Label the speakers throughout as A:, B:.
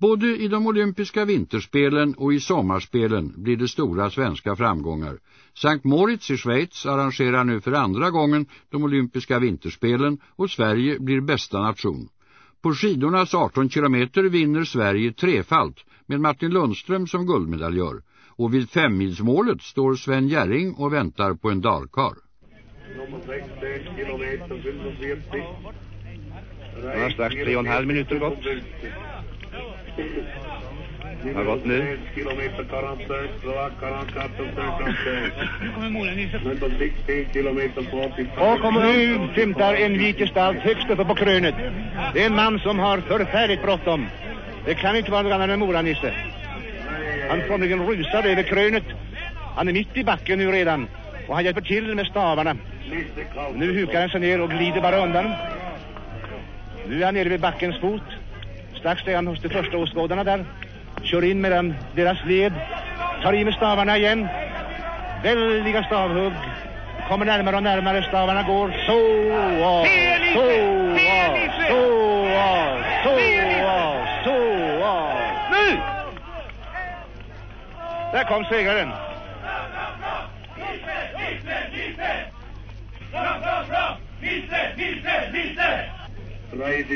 A: Både i de olympiska vinterspelen och i sommarspelen blir det stora svenska framgångar. Sankt Moritz i Schweiz arrangerar nu för andra gången de olympiska vinterspelen och Sverige blir bästa nation. På skidornas 18 kilometer vinner Sverige trefalt med Martin Lundström som guldmedaljör. Och vid femmilsmålet står Sven Gärring och väntar på en dalkar.
B: Det har strax tre och en halv minuter gått. Det har gått nu. Och nu skymtar en vit gestalt högst uppe på krönet. Det är en man som har förfärligt bråttom. Det kan inte vara någon annan än Moranisse. Han formligen rusar över krönet. Han är mitt i backen nu redan. Och han hjälper till med stavarna. Nu hukar han sig ner och glider bara undan. Nu är han nere vid backens fot. Strax är han hos de första åskådarna där. Kör in mellan deras led. Tar i med stavarna igen. Väldiga stavhugg. Kommer närmare och närmare. Stavarna går så av. Så av. Så av. Så av. Så av. Nu! Där kom segraren.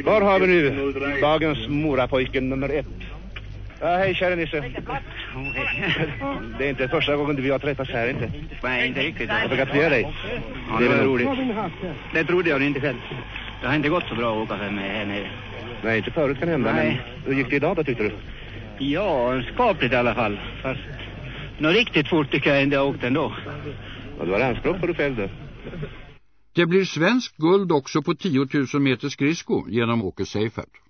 B: Var har vi nu dagens morapojken nummer ett? Ja, hej kära Nisse. Det är inte första gången vi har träffats här inte.
C: Nej, inte riktigt.
B: Jag får gratulera dig.
C: Ja, det var roligt. Det trodde jag inte själv. Det har inte gått så bra att åka för mig här nere.
B: Nej, inte förut kan hända.
C: Nej.
B: Men hur gick det idag då tyckte du?
C: Ja, skapligt i alla fall. Fast något riktigt fort tycker jag inte jag åkte ändå.
B: Ja, du har anspråk på själv då.
A: Det blir svensk guld också på 10 000 meter skridsko genom Åke Seifert.